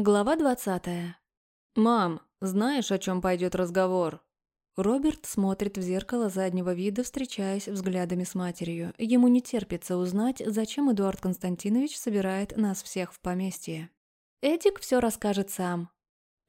Глава 20. «Мам, знаешь, о чем пойдет разговор?» Роберт смотрит в зеркало заднего вида, встречаясь взглядами с матерью. Ему не терпится узнать, зачем Эдуард Константинович собирает нас всех в поместье. Эдик все расскажет сам.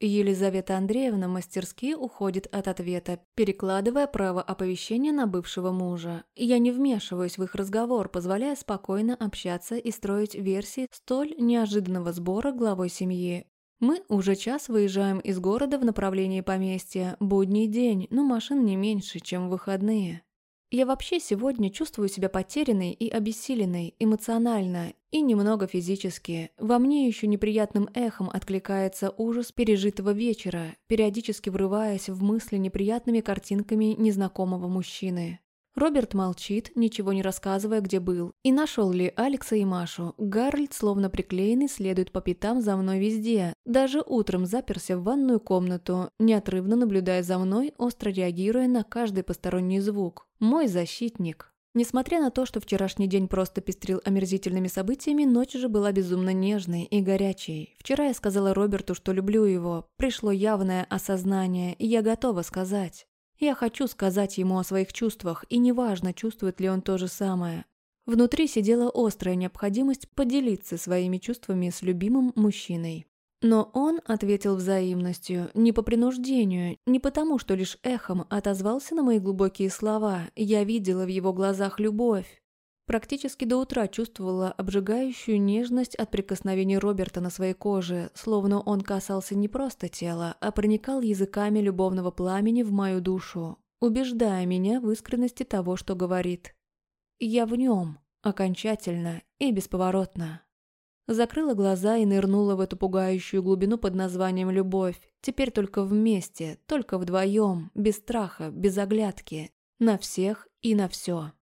Елизавета Андреевна мастерски уходит от ответа, перекладывая право оповещения на бывшего мужа. Я не вмешиваюсь в их разговор, позволяя спокойно общаться и строить версии столь неожиданного сбора главой семьи. Мы уже час выезжаем из города в направлении поместья. Будний день, но машин не меньше, чем выходные. Я вообще сегодня чувствую себя потерянной и обессиленной, эмоционально и немного физически. Во мне еще неприятным эхом откликается ужас пережитого вечера, периодически врываясь в мысли неприятными картинками незнакомого мужчины. Роберт молчит, ничего не рассказывая, где был. И нашел ли Алекса и Машу. Гарольд, словно приклеенный, следует по пятам за мной везде. Даже утром заперся в ванную комнату, неотрывно наблюдая за мной, остро реагируя на каждый посторонний звук. Мой защитник. Несмотря на то, что вчерашний день просто пестрил омерзительными событиями, ночь же была безумно нежной и горячей. Вчера я сказала Роберту, что люблю его. Пришло явное осознание, и я готова сказать. Я хочу сказать ему о своих чувствах, и неважно, чувствует ли он то же самое. Внутри сидела острая необходимость поделиться своими чувствами с любимым мужчиной. Но он ответил взаимностью, не по принуждению, не потому, что лишь эхом отозвался на мои глубокие слова. Я видела в его глазах любовь. Практически до утра чувствовала обжигающую нежность от прикосновений Роберта на своей коже, словно он касался не просто тела, а проникал языками любовного пламени в мою душу, убеждая меня в искренности того, что говорит. Я в нем, окончательно и бесповоротно. Закрыла глаза и нырнула в эту пугающую глубину под названием «любовь». Теперь только вместе, только вдвоем, без страха, без оглядки. На всех и на все.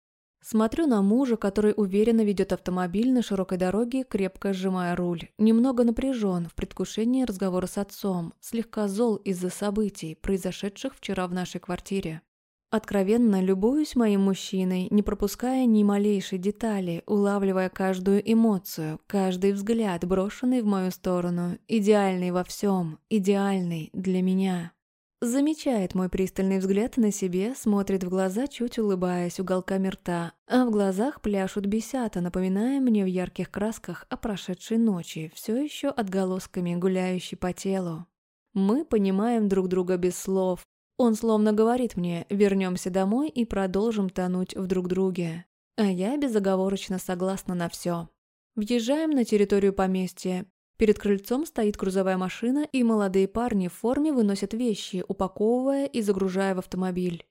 Смотрю на мужа, который уверенно ведет автомобиль на широкой дороге, крепко сжимая руль. Немного напряжен в предвкушении разговора с отцом, слегка зол из-за событий, произошедших вчера в нашей квартире. Откровенно любуюсь моим мужчиной, не пропуская ни малейшей детали, улавливая каждую эмоцию, каждый взгляд, брошенный в мою сторону. Идеальный во всем, идеальный для меня. Замечает мой пристальный взгляд на себе, смотрит в глаза, чуть улыбаясь уголками рта, а в глазах пляшут бесята, напоминая мне в ярких красках о прошедшей ночи, все еще отголосками гуляющей по телу. Мы понимаем друг друга без слов. Он словно говорит мне «вернемся домой и продолжим тонуть в друг друге». А я безоговорочно согласна на все. Въезжаем на территорию поместья. Перед крыльцом стоит грузовая машина, и молодые парни в форме выносят вещи, упаковывая и загружая в автомобиль.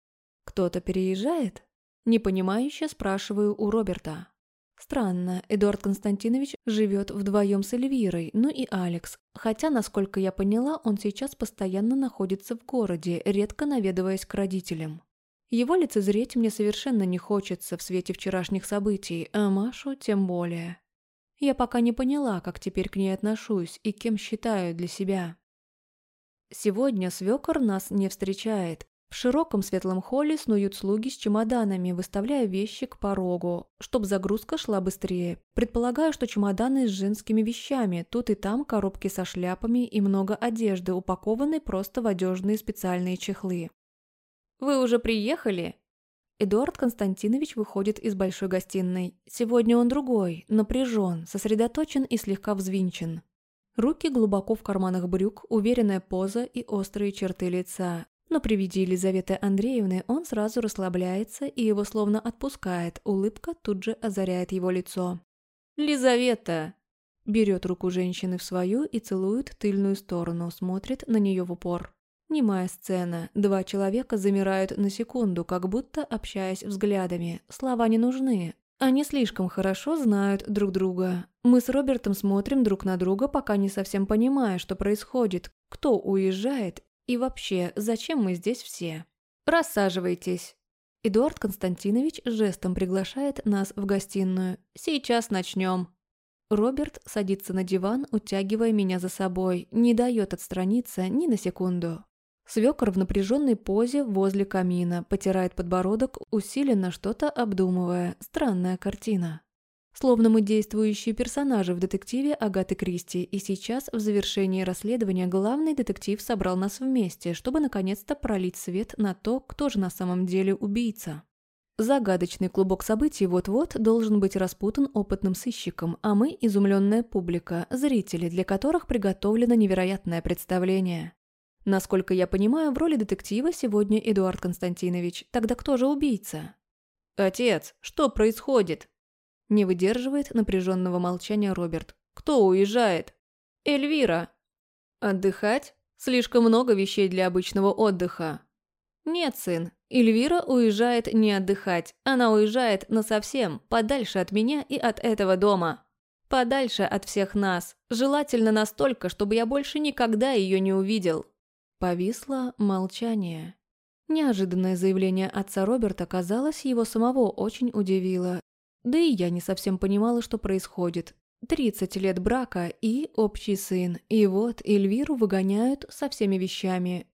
«Кто-то переезжает?» Непонимающе спрашиваю у Роберта. Странно, Эдуард Константинович живет вдвоем с Эльвирой, ну и Алекс. Хотя, насколько я поняла, он сейчас постоянно находится в городе, редко наведываясь к родителям. Его лицезреть мне совершенно не хочется в свете вчерашних событий, а Машу тем более. Я пока не поняла, как теперь к ней отношусь и кем считаю для себя. Сегодня свекор нас не встречает. В широком светлом холле снуют слуги с чемоданами, выставляя вещи к порогу, чтобы загрузка шла быстрее. Предполагаю, что чемоданы с женскими вещами, тут и там коробки со шляпами и много одежды, упакованной просто в одежные специальные чехлы. «Вы уже приехали?» Эдуард Константинович выходит из большой гостиной. Сегодня он другой, напряжен, сосредоточен и слегка взвинчен. Руки глубоко в карманах брюк, уверенная поза и острые черты лица. Но при виде Елизаветы Андреевны он сразу расслабляется и его словно отпускает, улыбка тут же озаряет его лицо. «Лизавета!» Берет руку женщины в свою и целует тыльную сторону, смотрит на нее в упор. Немая сцена. Два человека замирают на секунду, как будто общаясь взглядами. Слова не нужны. Они слишком хорошо знают друг друга. Мы с Робертом смотрим друг на друга, пока не совсем понимая, что происходит, кто уезжает и вообще, зачем мы здесь все. Рассаживайтесь. Эдуард Константинович жестом приглашает нас в гостиную. Сейчас начнем. Роберт садится на диван, утягивая меня за собой, не дает отстраниться ни на секунду. Свекор в напряженной позе возле камина, потирает подбородок, усиленно что-то обдумывая. Странная картина. Словно мы действующие персонажи в детективе Агаты Кристи, и сейчас, в завершении расследования, главный детектив собрал нас вместе, чтобы наконец-то пролить свет на то, кто же на самом деле убийца. Загадочный клубок событий вот-вот должен быть распутан опытным сыщиком, а мы – изумленная публика, зрители, для которых приготовлено невероятное представление. Насколько я понимаю, в роли детектива сегодня Эдуард Константинович. Тогда кто же убийца? «Отец, что происходит?» Не выдерживает напряженного молчания Роберт. «Кто уезжает?» «Эльвира». «Отдыхать? Слишком много вещей для обычного отдыха». «Нет, сын, Эльвира уезжает не отдыхать. Она уезжает насовсем, подальше от меня и от этого дома. Подальше от всех нас. Желательно настолько, чтобы я больше никогда ее не увидел». Повисло молчание. Неожиданное заявление отца Роберта, казалось, его самого очень удивило. Да и я не совсем понимала, что происходит. 30 лет брака и общий сын. И вот Эльвиру выгоняют со всеми вещами.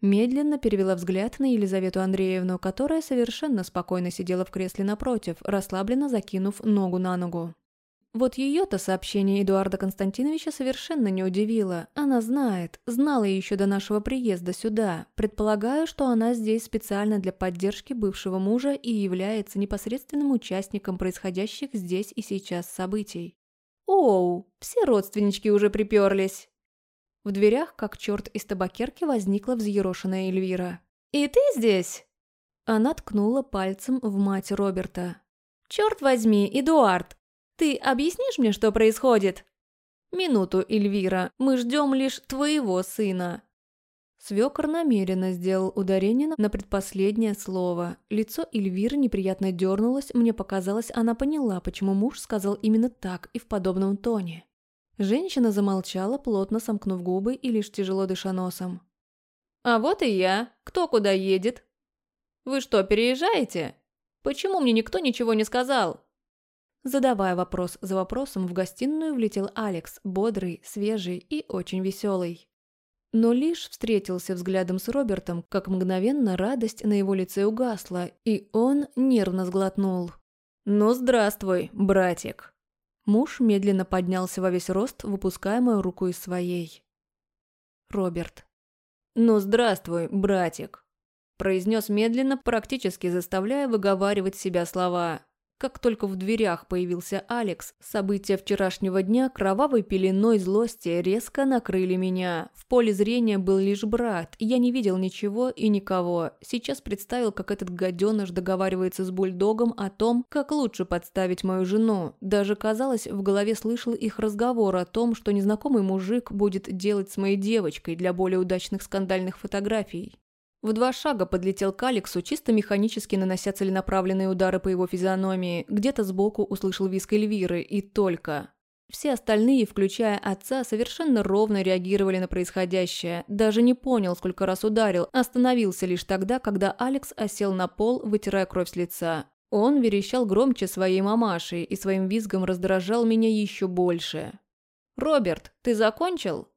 Медленно перевела взгляд на Елизавету Андреевну, которая совершенно спокойно сидела в кресле напротив, расслабленно закинув ногу на ногу. Вот ее-то сообщение Эдуарда Константиновича совершенно не удивило. Она знает, знала еще до нашего приезда сюда. Предполагаю, что она здесь специально для поддержки бывшего мужа и является непосредственным участником происходящих здесь и сейчас событий. «Оу, все родственнички уже приперлись!» В дверях, как черт из табакерки, возникла взъерошенная Эльвира. «И ты здесь?» Она ткнула пальцем в мать Роберта. «Черт возьми, Эдуард, ты объяснишь мне, что происходит?» «Минуту, Эльвира, мы ждем лишь твоего сына». Свекор намеренно сделал ударение на предпоследнее слово. Лицо Эльвиры неприятно дернулось, мне показалось, она поняла, почему муж сказал именно так и в подобном тоне. Женщина замолчала, плотно сомкнув губы и лишь тяжело дыша носом. «А вот и я. Кто куда едет?» «Вы что, переезжаете? Почему мне никто ничего не сказал?» Задавая вопрос за вопросом, в гостиную влетел Алекс, бодрый, свежий и очень веселый. Но лишь встретился взглядом с Робертом, как мгновенно радость на его лице угасла, и он нервно сглотнул. «Ну, здравствуй, братик!» Муж медленно поднялся во весь рост, выпуская мою руку из своей. Роберт. «Ну, здравствуй, братик!» произнес медленно, практически заставляя выговаривать себя слова. Как только в дверях появился Алекс, события вчерашнего дня кровавой пеленой злости резко накрыли меня. В поле зрения был лишь брат, я не видел ничего и никого. Сейчас представил, как этот гаденыш договаривается с бульдогом о том, как лучше подставить мою жену. Даже, казалось, в голове слышал их разговор о том, что незнакомый мужик будет делать с моей девочкой для более удачных скандальных фотографий. В два шага подлетел к Алексу, чисто механически нанося целенаправленные удары по его физиономии. Где-то сбоку услышал виск Эльвиры, и только. Все остальные, включая отца, совершенно ровно реагировали на происходящее. Даже не понял, сколько раз ударил, остановился лишь тогда, когда Алекс осел на пол, вытирая кровь с лица. Он верещал громче своей мамаши и своим визгом раздражал меня еще больше. «Роберт, ты закончил?»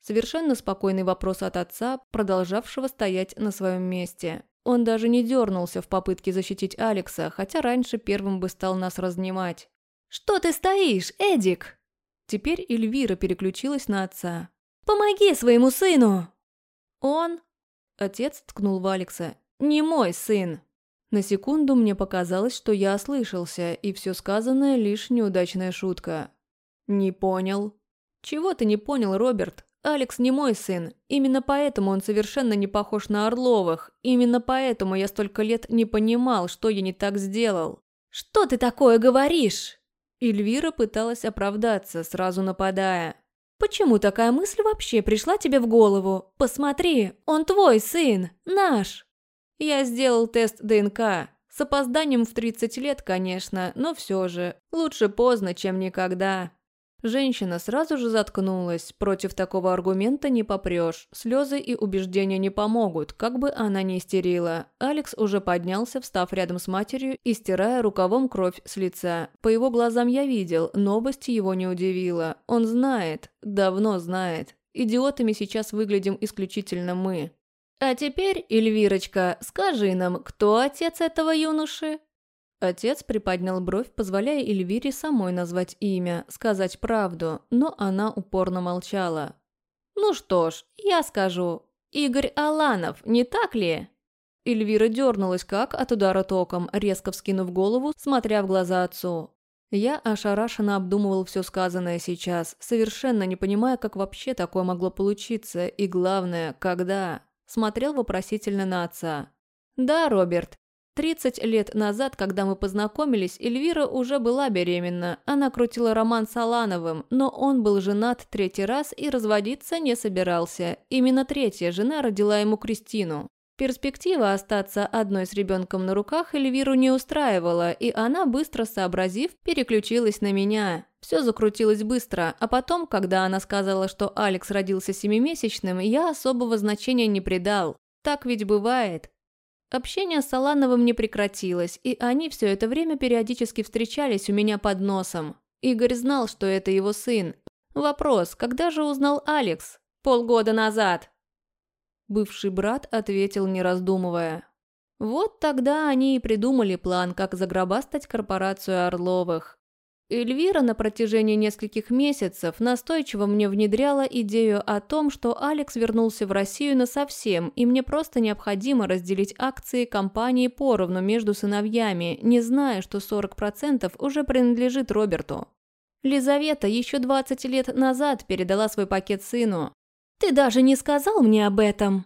Совершенно спокойный вопрос от отца, продолжавшего стоять на своем месте. Он даже не дернулся в попытке защитить Алекса, хотя раньше первым бы стал нас разнимать. «Что ты стоишь, Эдик?» Теперь Эльвира переключилась на отца. «Помоги своему сыну!» «Он...» Отец ткнул в Алекса. «Не мой сын!» На секунду мне показалось, что я ослышался, и все сказанное лишь неудачная шутка. «Не понял». «Чего ты не понял, Роберт?» Алекс не мой сын. Именно поэтому он совершенно не похож на Орловых. Именно поэтому я столько лет не понимал, что я не так сделал. «Что ты такое говоришь?» Эльвира пыталась оправдаться, сразу нападая. «Почему такая мысль вообще пришла тебе в голову? Посмотри, он твой сын, наш!» Я сделал тест ДНК. С опозданием в 30 лет, конечно, но все же. Лучше поздно, чем никогда. Женщина сразу же заткнулась. Против такого аргумента не попрешь. Слезы и убеждения не помогут, как бы она ни истерила. Алекс уже поднялся, встав рядом с матерью и стирая рукавом кровь с лица. По его глазам я видел, новость его не удивила. Он знает, давно знает. Идиотами сейчас выглядим исключительно мы. «А теперь, Эльвирочка, скажи нам, кто отец этого юноши?» Отец приподнял бровь, позволяя Эльвире самой назвать имя, сказать правду, но она упорно молчала. «Ну что ж, я скажу. Игорь Аланов, не так ли?» Эльвира дернулась как от удара током, резко вскинув голову, смотря в глаза отцу. Я ошарашенно обдумывал все сказанное сейчас, совершенно не понимая, как вообще такое могло получиться, и главное, когда. Смотрел вопросительно на отца. «Да, Роберт, 30 лет назад, когда мы познакомились, Эльвира уже была беременна. Она крутила роман с Алановым, но он был женат третий раз и разводиться не собирался. Именно третья жена родила ему Кристину. Перспектива остаться одной с ребенком на руках Эльвиру не устраивала, и она, быстро сообразив, переключилась на меня. Все закрутилось быстро, а потом, когда она сказала, что Алекс родился семимесячным, я особого значения не придал. Так ведь бывает. Общение с Алановым не прекратилось, и они все это время периодически встречались у меня под носом. Игорь знал, что это его сын. Вопрос, когда же узнал Алекс? Полгода назад. Бывший брат ответил, не раздумывая. Вот тогда они и придумали план, как загробастать корпорацию Орловых. Эльвира на протяжении нескольких месяцев настойчиво мне внедряла идею о том, что Алекс вернулся в Россию насовсем, и мне просто необходимо разделить акции компании поровну между сыновьями, не зная, что 40% уже принадлежит Роберту. Лизавета еще 20 лет назад передала свой пакет сыну. «Ты даже не сказал мне об этом!»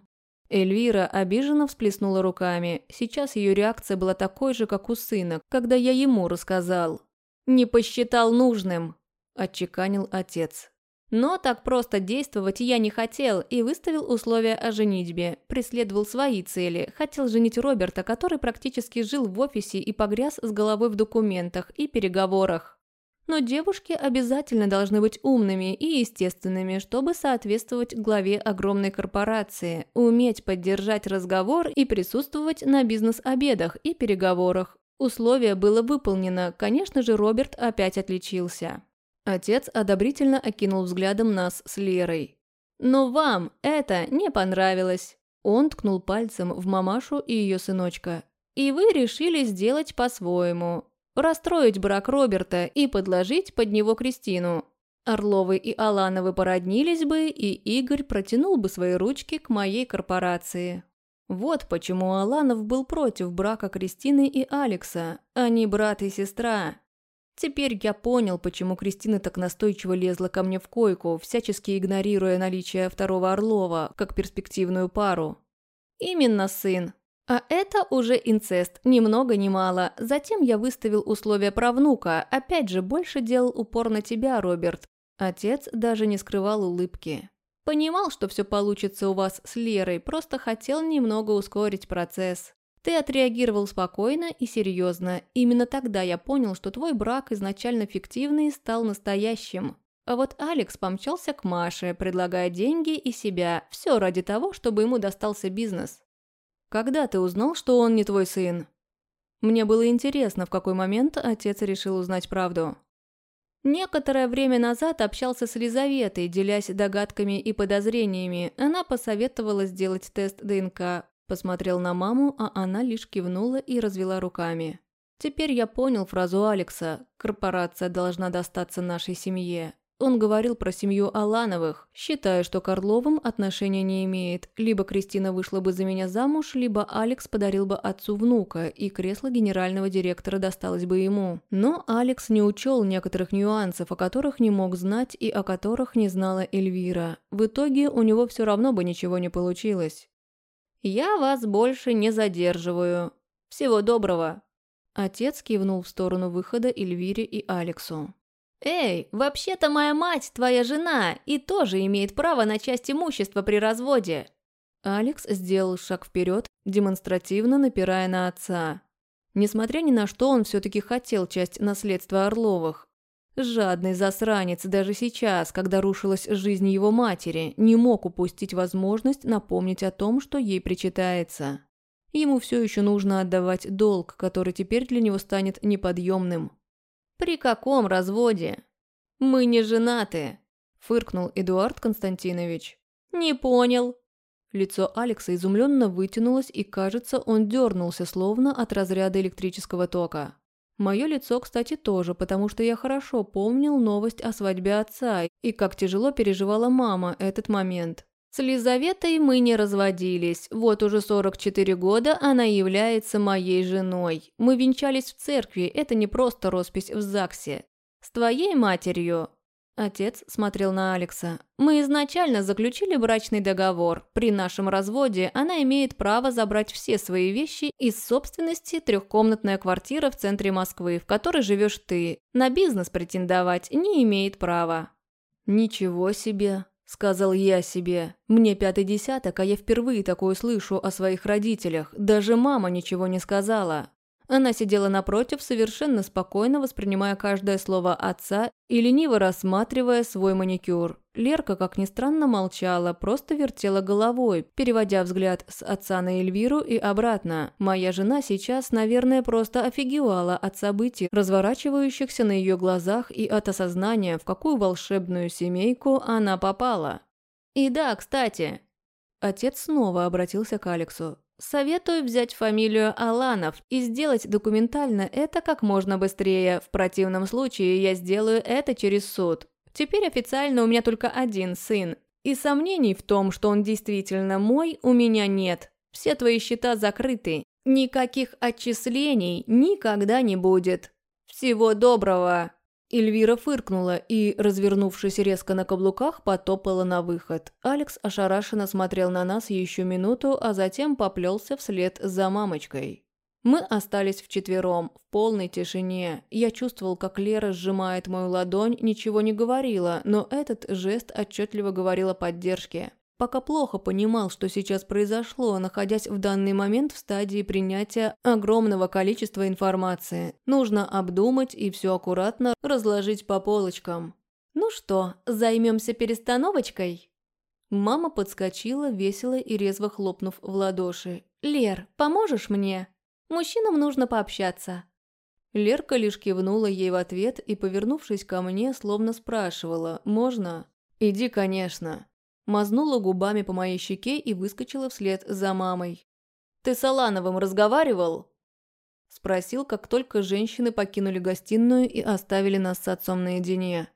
Эльвира обиженно всплеснула руками. Сейчас ее реакция была такой же, как у сына, когда я ему рассказал. «Не посчитал нужным», – отчеканил отец. Но так просто действовать я не хотел и выставил условия о женитьбе. Преследовал свои цели. Хотел женить Роберта, который практически жил в офисе и погряз с головой в документах и переговорах. Но девушки обязательно должны быть умными и естественными, чтобы соответствовать главе огромной корпорации, уметь поддержать разговор и присутствовать на бизнес-обедах и переговорах, Условие было выполнено, конечно же, Роберт опять отличился. Отец одобрительно окинул взглядом нас с Лерой. «Но вам это не понравилось!» Он ткнул пальцем в мамашу и ее сыночка. «И вы решили сделать по-своему. Расстроить брак Роберта и подложить под него Кристину. Орловы и Алановы породнились бы, и Игорь протянул бы свои ручки к моей корпорации. Вот почему Аланов был против брака Кристины и Алекса, а не брат и сестра. Теперь я понял, почему Кристина так настойчиво лезла ко мне в койку, всячески игнорируя наличие второго Орлова, как перспективную пару. Именно сын. А это уже инцест, ни много ни мало. Затем я выставил условия правнука, опять же больше делал упор на тебя, Роберт. Отец даже не скрывал улыбки. Понимал, что все получится у вас с Лерой, просто хотел немного ускорить процесс. Ты отреагировал спокойно и серьезно. Именно тогда я понял, что твой брак изначально фиктивный стал настоящим. А вот Алекс помчался к Маше, предлагая деньги и себя. Все ради того, чтобы ему достался бизнес. Когда ты узнал, что он не твой сын? Мне было интересно, в какой момент отец решил узнать правду. Некоторое время назад общался с Лизаветой, делясь догадками и подозрениями. Она посоветовала сделать тест ДНК. Посмотрел на маму, а она лишь кивнула и развела руками. Теперь я понял фразу Алекса «Корпорация должна достаться нашей семье». Он говорил про семью Алановых, считая, что к Орловым отношения не имеет. Либо Кристина вышла бы за меня замуж, либо Алекс подарил бы отцу внука, и кресло генерального директора досталось бы ему. Но Алекс не учел некоторых нюансов, о которых не мог знать и о которых не знала Эльвира. В итоге у него все равно бы ничего не получилось. «Я вас больше не задерживаю. Всего доброго!» Отец кивнул в сторону выхода Эльвире и Алексу. «Эй, вообще-то моя мать твоя жена и тоже имеет право на часть имущества при разводе!» Алекс сделал шаг вперед, демонстративно напирая на отца. Несмотря ни на что, он все-таки хотел часть наследства Орловых. Жадный засранец даже сейчас, когда рушилась жизнь его матери, не мог упустить возможность напомнить о том, что ей причитается. Ему все еще нужно отдавать долг, который теперь для него станет неподъемным. «При каком разводе?» «Мы не женаты», – фыркнул Эдуард Константинович. «Не понял». Лицо Алекса изумленно вытянулось, и, кажется, он дернулся, словно от разряда электрического тока. Мое лицо, кстати, тоже, потому что я хорошо помнил новость о свадьбе отца и как тяжело переживала мама этот момент. С Лизаветой мы не разводились. Вот уже 44 года она является моей женой. Мы венчались в церкви, это не просто роспись в ЗАГСе. С твоей матерью Отец смотрел на Алекса. «Мы изначально заключили брачный договор. При нашем разводе она имеет право забрать все свои вещи из собственности трехкомнатная квартира в центре Москвы, в которой живешь ты. На бизнес претендовать не имеет права». «Ничего себе!» – сказал я себе. «Мне пятый десяток, а я впервые такое слышу о своих родителях. Даже мама ничего не сказала. Она сидела напротив, совершенно спокойно воспринимая каждое слово отца и лениво рассматривая свой маникюр. Лерка, как ни странно, молчала, просто вертела головой, переводя взгляд с отца на Эльвиру и обратно. Моя жена сейчас, наверное, просто офигевала от событий, разворачивающихся на ее глазах и от осознания, в какую волшебную семейку она попала. «И да, кстати...» Отец снова обратился к Алексу. Советую взять фамилию Аланов и сделать документально это как можно быстрее. В противном случае я сделаю это через суд. Теперь официально у меня только один сын. И сомнений в том, что он действительно мой, у меня нет. Все твои счета закрыты. Никаких отчислений никогда не будет. Всего доброго!» Эльвира фыркнула и, развернувшись резко на каблуках, потопала на выход. Алекс ошарашенно смотрел на нас еще минуту, а затем поплелся вслед за мамочкой. Мы остались вчетвером, в полной тишине. Я чувствовал, как Лера сжимает мою ладонь, ничего не говорила, но этот жест отчетливо говорил о поддержке. Пока плохо понимал, что сейчас произошло, находясь в данный момент в стадии принятия огромного количества информации. Нужно обдумать и все аккуратно разложить по полочкам. «Ну что, займемся перестановочкой?» Мама подскочила, весело и резво хлопнув в ладоши. «Лер, поможешь мне? Мужчинам нужно пообщаться». Лерка лишь кивнула ей в ответ и, повернувшись ко мне, словно спрашивала «Можно?» «Иди, конечно» мазнула губами по моей щеке и выскочила вслед за мамой. «Ты с Алановым разговаривал?» Спросил, как только женщины покинули гостиную и оставили нас с отцом наедине.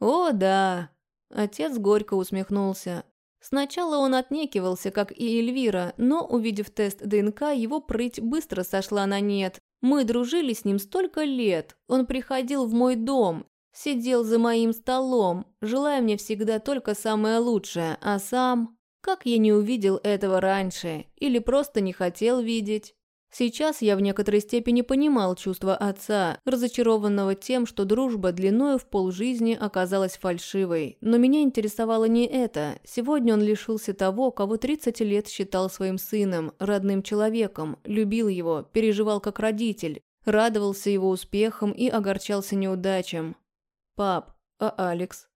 «О, да!» Отец горько усмехнулся. Сначала он отнекивался, как и Эльвира, но, увидев тест ДНК, его прыть быстро сошла на нет. Мы дружили с ним столько лет. Он приходил в мой дом, Сидел за моим столом, желая мне всегда только самое лучшее, а сам... Как я не увидел этого раньше? Или просто не хотел видеть? Сейчас я в некоторой степени понимал чувства отца, разочарованного тем, что дружба длиною в полжизни оказалась фальшивой. Но меня интересовало не это. Сегодня он лишился того, кого 30 лет считал своим сыном, родным человеком, любил его, переживал как родитель, радовался его успехам и огорчался неудачам. «Пап, а Алекс?»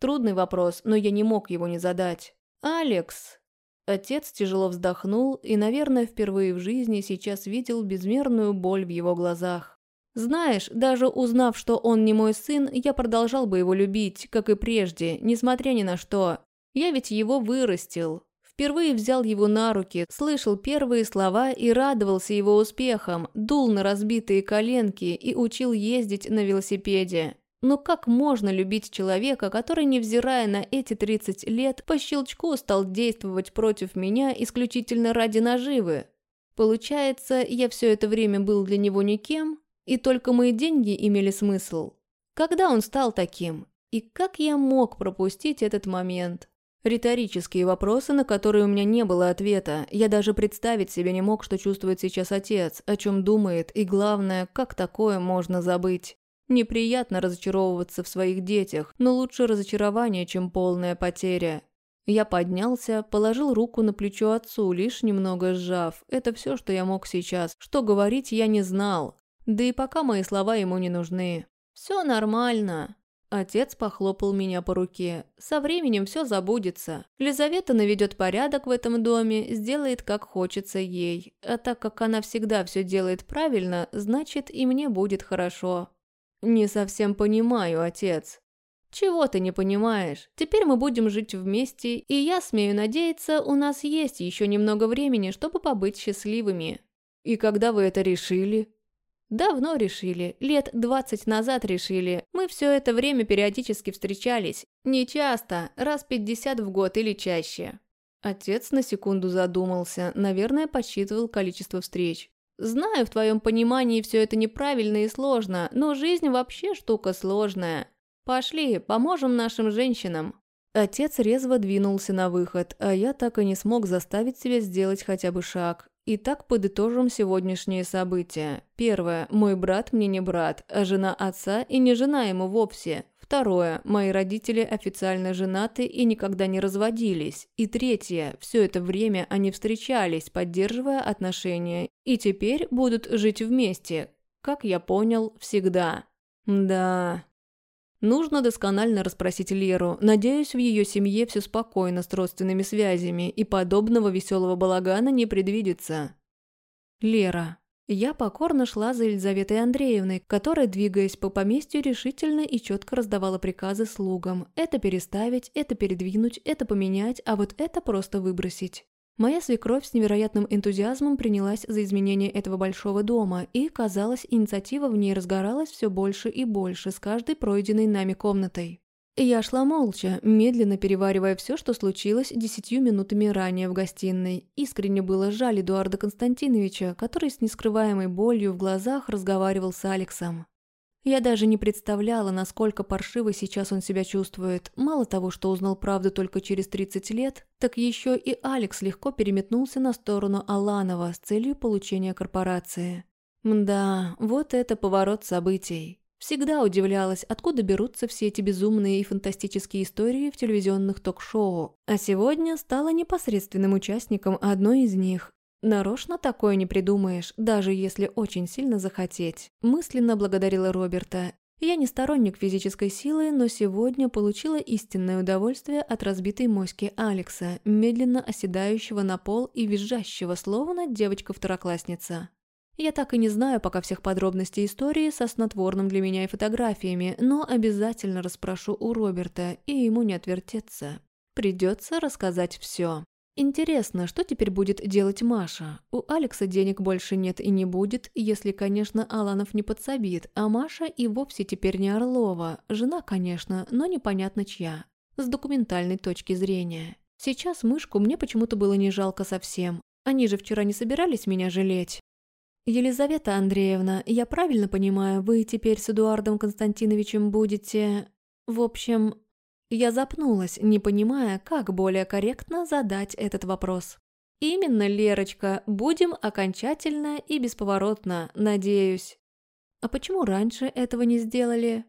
Трудный вопрос, но я не мог его не задать. «Алекс!» Отец тяжело вздохнул и, наверное, впервые в жизни сейчас видел безмерную боль в его глазах. Знаешь, даже узнав, что он не мой сын, я продолжал бы его любить, как и прежде, несмотря ни на что. Я ведь его вырастил. Впервые взял его на руки, слышал первые слова и радовался его успехам, дул на разбитые коленки и учил ездить на велосипеде. Но как можно любить человека, который, невзирая на эти 30 лет, по щелчку стал действовать против меня исключительно ради наживы? Получается, я все это время был для него никем, и только мои деньги имели смысл. Когда он стал таким? И как я мог пропустить этот момент? Риторические вопросы, на которые у меня не было ответа. Я даже представить себе не мог, что чувствует сейчас отец, о чем думает, и главное, как такое можно забыть. Неприятно разочаровываться в своих детях, но лучше разочарование, чем полная потеря. Я поднялся, положил руку на плечо отцу, лишь немного сжав. Это все, что я мог сейчас. Что говорить, я не знал. Да и пока мои слова ему не нужны. «Все нормально». Отец похлопал меня по руке. «Со временем все забудется. Лизавета наведет порядок в этом доме, сделает, как хочется ей. А так как она всегда все делает правильно, значит и мне будет хорошо». «Не совсем понимаю, отец». «Чего ты не понимаешь? Теперь мы будем жить вместе, и я смею надеяться, у нас есть еще немного времени, чтобы побыть счастливыми». «И когда вы это решили?» Давно решили, лет двадцать назад решили. Мы все это время периодически встречались. Не часто, раз пятьдесят в год или чаще. Отец на секунду задумался, наверное, подсчитывал количество встреч. Знаю, в твоем понимании все это неправильно и сложно, но жизнь вообще штука сложная. Пошли, поможем нашим женщинам. Отец резво двинулся на выход, а я так и не смог заставить себя сделать хотя бы шаг. Итак, подытожим сегодняшние события. Первое. Мой брат мне не брат, а жена отца и не жена ему вовсе. Второе. Мои родители официально женаты и никогда не разводились. И третье. Все это время они встречались, поддерживая отношения. И теперь будут жить вместе. Как я понял, всегда. Да, Нужно досконально расспросить Леру. Надеюсь, в ее семье все спокойно с родственными связями, и подобного веселого балагана не предвидится. Лера. Я покорно шла за Елизаветой Андреевной, которая, двигаясь по поместью, решительно и четко раздавала приказы слугам. Это переставить, это передвинуть, это поменять, а вот это просто выбросить. Моя свекровь с невероятным энтузиазмом принялась за изменение этого большого дома, и, казалось, инициатива в ней разгоралась все больше и больше с каждой пройденной нами комнатой. Я шла молча, медленно переваривая все, что случилось десятью минутами ранее в гостиной. Искренне было жаль Эдуарда Константиновича, который с нескрываемой болью в глазах разговаривал с Алексом. Я даже не представляла, насколько паршиво сейчас он себя чувствует. Мало того, что узнал правду только через 30 лет, так еще и Алекс легко переметнулся на сторону Аланова с целью получения корпорации. Да, вот это поворот событий. Всегда удивлялась, откуда берутся все эти безумные и фантастические истории в телевизионных ток-шоу. А сегодня стала непосредственным участником одной из них Нарочно такое не придумаешь, даже если очень сильно захотеть. Мысленно благодарила Роберта. Я не сторонник физической силы, но сегодня получила истинное удовольствие от разбитой моськи Алекса, медленно оседающего на пол и визжащего словно девочка-второклассница. Я так и не знаю пока всех подробностей истории со снотворным для меня и фотографиями, но обязательно расспрошу у Роберта, и ему не отвертеться. Придется рассказать все. Интересно, что теперь будет делать Маша? У Алекса денег больше нет и не будет, если, конечно, Аланов не подсобит, а Маша и вовсе теперь не Орлова. Жена, конечно, но непонятно чья. С документальной точки зрения. Сейчас мышку мне почему-то было не жалко совсем. Они же вчера не собирались меня жалеть. «Елизавета Андреевна, я правильно понимаю, вы теперь с Эдуардом Константиновичем будете... В общем, я запнулась, не понимая, как более корректно задать этот вопрос. «Именно, Лерочка, будем окончательно и бесповоротно, надеюсь». «А почему раньше этого не сделали?»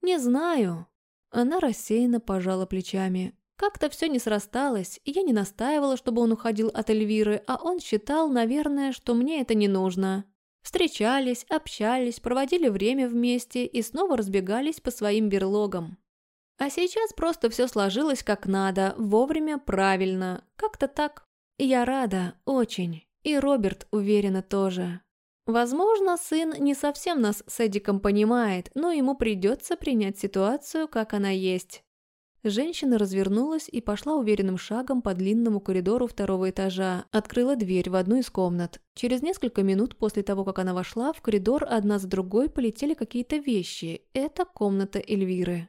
«Не знаю». Она рассеянно пожала плечами. Как-то все не срасталось, и я не настаивала, чтобы он уходил от Эльвиры, а он считал, наверное, что мне это не нужно. Встречались, общались, проводили время вместе и снова разбегались по своим берлогам. А сейчас просто все сложилось как надо, вовремя, правильно. Как-то так. Я рада, очень. И Роберт уверенно тоже. Возможно, сын не совсем нас с Эдиком понимает, но ему придется принять ситуацию, как она есть. Женщина развернулась и пошла уверенным шагом по длинному коридору второго этажа, открыла дверь в одну из комнат. Через несколько минут после того, как она вошла, в коридор одна за другой полетели какие-то вещи. Это комната Эльвиры.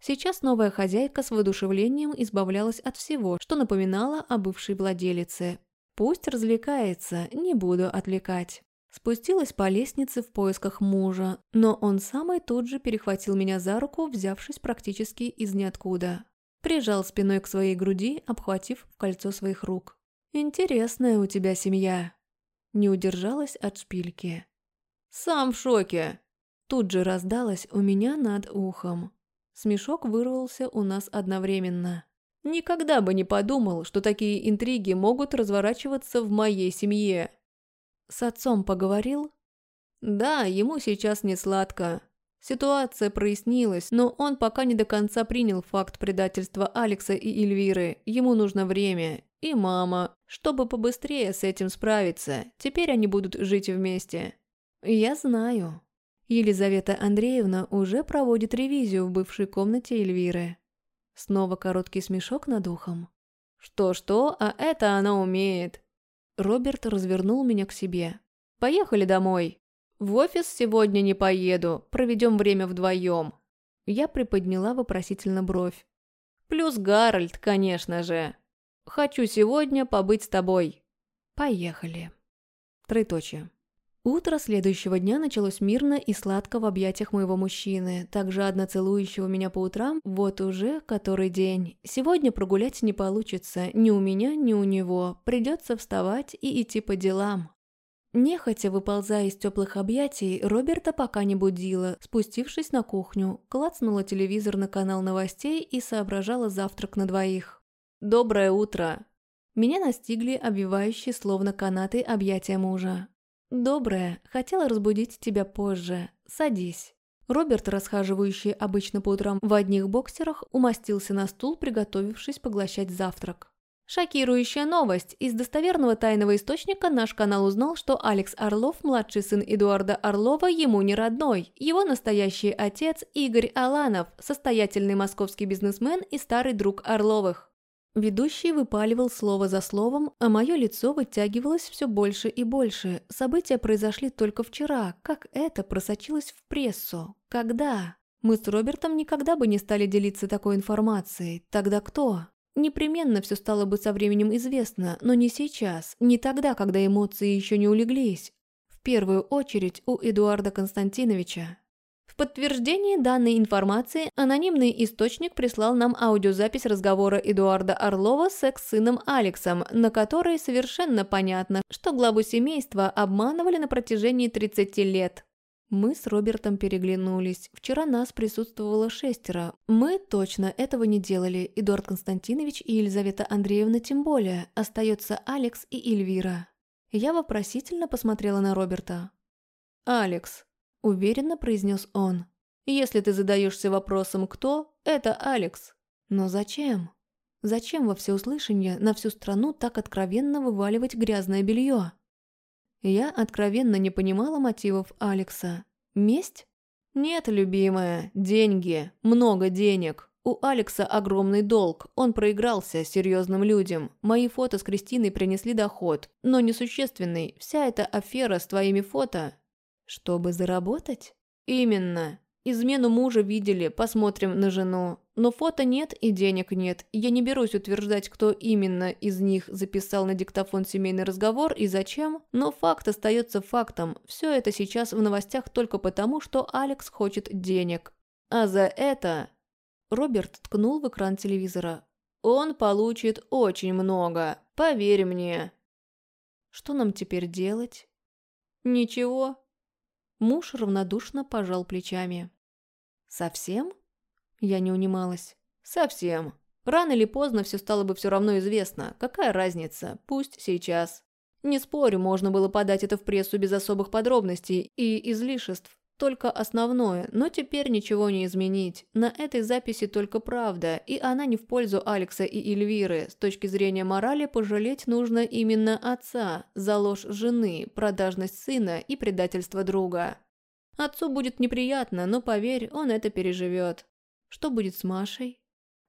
Сейчас новая хозяйка с воодушевлением избавлялась от всего, что напоминало о бывшей владелице. Пусть развлекается, не буду отвлекать. Спустилась по лестнице в поисках мужа, но он самый тут же перехватил меня за руку, взявшись практически из ниоткуда. Прижал спиной к своей груди, обхватив кольцо своих рук. «Интересная у тебя семья». Не удержалась от шпильки. «Сам в шоке!» Тут же раздалась у меня над ухом. Смешок вырвался у нас одновременно. Никогда бы не подумал, что такие интриги могут разворачиваться в моей семье. С отцом поговорил? Да, ему сейчас не сладко. Ситуация прояснилась, но он пока не до конца принял факт предательства Алекса и Эльвиры. Ему нужно время. И мама, чтобы побыстрее с этим справиться. Теперь они будут жить вместе. Я знаю. Елизавета Андреевна уже проводит ревизию в бывшей комнате Эльвиры. Снова короткий смешок над ухом. «Что-что, а это она умеет». Роберт развернул меня к себе. «Поехали домой». В офис сегодня не поеду, проведем время вдвоем. Я приподняла вопросительно бровь. Плюс Гарольд, конечно же. Хочу сегодня побыть с тобой. Поехали. Троеточие. Утро следующего дня началось мирно и сладко в объятиях моего мужчины, так жадно целующего меня по утрам, вот уже который день. Сегодня прогулять не получится ни у меня, ни у него. Придется вставать и идти по делам. Нехотя выползая из теплых объятий, Роберта пока не будила, спустившись на кухню, клацнула телевизор на канал новостей и соображала завтрак на двоих. «Доброе утро!» Меня настигли обвивающие словно канаты объятия мужа. «Доброе. Хотела разбудить тебя позже. Садись». Роберт, расхаживающий обычно по утрам в одних боксерах, умостился на стул, приготовившись поглощать завтрак. Шокирующая новость. Из достоверного тайного источника наш канал узнал, что Алекс Орлов, младший сын Эдуарда Орлова, ему не родной. Его настоящий отец Игорь Аланов, состоятельный московский бизнесмен и старый друг Орловых. Ведущий выпаливал слово за словом, а мое лицо вытягивалось все больше и больше. События произошли только вчера. Как это просочилось в прессу? Когда? Мы с Робертом никогда бы не стали делиться такой информацией. Тогда кто? Непременно все стало бы со временем известно, но не сейчас, не тогда, когда эмоции еще не улеглись. В первую очередь у Эдуарда Константиновича. В подтверждении данной информации анонимный источник прислал нам аудиозапись разговора Эдуарда Орлова с экс-сыном Алексом, на которой совершенно понятно, что главу семейства обманывали на протяжении 30 лет. Мы с Робертом переглянулись. Вчера нас присутствовало шестеро. Мы точно этого не делали. Эдуард Константинович и Елизавета Андреевна тем более. Остается Алекс и Эльвира. Я вопросительно посмотрела на Роберта. «Алекс», Уверенно произнес он. «Если ты задаешься вопросом «кто?», это Алекс». Но зачем? Зачем во всеуслышание на всю страну так откровенно вываливать грязное белье? Я откровенно не понимала мотивов Алекса. Месть? Нет, любимая, деньги, много денег. У Алекса огромный долг, он проигрался серьезным людям. Мои фото с Кристиной принесли доход, но несущественный. Вся эта афера с твоими фото чтобы заработать? Именно. Измену мужа видели, посмотрим на жену. Но фото нет и денег нет. Я не берусь утверждать, кто именно из них записал на диктофон семейный разговор и зачем, но факт остается фактом. Все это сейчас в новостях только потому, что Алекс хочет денег. А за это... Роберт ткнул в экран телевизора. Он получит очень много, поверь мне. Что нам теперь делать? Ничего, Муж равнодушно пожал плечами. «Совсем?» Я не унималась. «Совсем. Рано или поздно все стало бы все равно известно. Какая разница? Пусть сейчас. Не спорю, можно было подать это в прессу без особых подробностей и излишеств. Только основное, но теперь ничего не изменить. На этой записи только правда, и она не в пользу Алекса и Эльвиры. С точки зрения морали, пожалеть нужно именно отца за ложь жены, продажность сына и предательство друга. Отцу будет неприятно, но поверь, он это переживет. Что будет с Машей?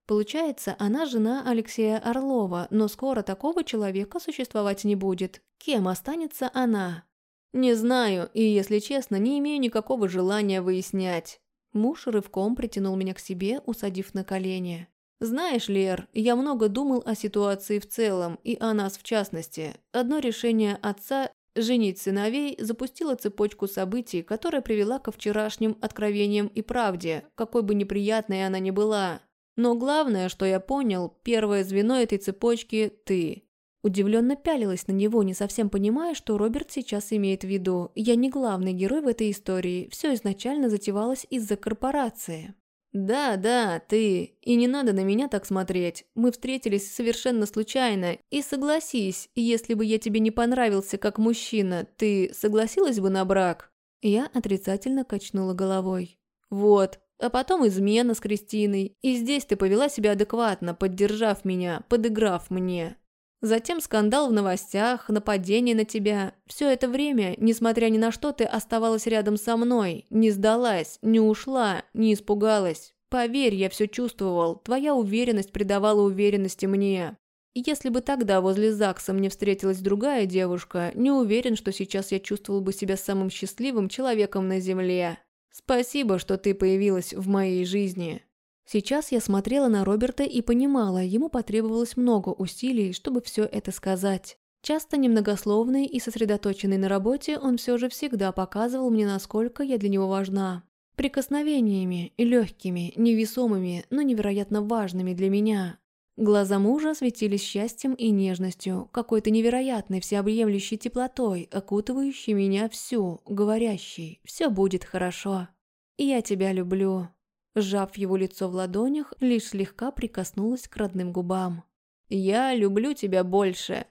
Получается, она жена Алексея Орлова, но скоро такого человека существовать не будет. Кем останется она? «Не знаю, и, если честно, не имею никакого желания выяснять». Муж рывком притянул меня к себе, усадив на колени. «Знаешь, Лер, я много думал о ситуации в целом, и о нас в частности. Одно решение отца женить сыновей запустило цепочку событий, которая привела ко вчерашним откровениям и правде, какой бы неприятной она ни была. Но главное, что я понял, первое звено этой цепочки – ты. Удивленно пялилась на него, не совсем понимая, что Роберт сейчас имеет в виду. Я не главный герой в этой истории, все изначально затевалось из-за корпорации. «Да, да, ты. И не надо на меня так смотреть. Мы встретились совершенно случайно. И согласись, если бы я тебе не понравился как мужчина, ты согласилась бы на брак?» Я отрицательно качнула головой. «Вот. А потом измена с Кристиной. И здесь ты повела себя адекватно, поддержав меня, подыграв мне. Затем скандал в новостях, нападение на тебя. Все это время, несмотря ни на что, ты оставалась рядом со мной, не сдалась, не ушла, не испугалась. Поверь, я все чувствовал, твоя уверенность придавала уверенности мне. Если бы тогда возле ЗАГСа мне встретилась другая девушка, не уверен, что сейчас я чувствовал бы себя самым счастливым человеком на Земле. Спасибо, что ты появилась в моей жизни. Сейчас я смотрела на Роберта и понимала, ему потребовалось много усилий, чтобы все это сказать. Часто немногословный и сосредоточенный на работе, он все же всегда показывал мне, насколько я для него важна. Прикосновениями, легкими, невесомыми, но невероятно важными для меня. Глаза мужа светились счастьем и нежностью, какой-то невероятной всеобъемлющей теплотой, окутывающей меня всю, говорящей «все будет хорошо». «Я тебя люблю». Сжав его лицо в ладонях, лишь слегка прикоснулась к родным губам. «Я люблю тебя больше»,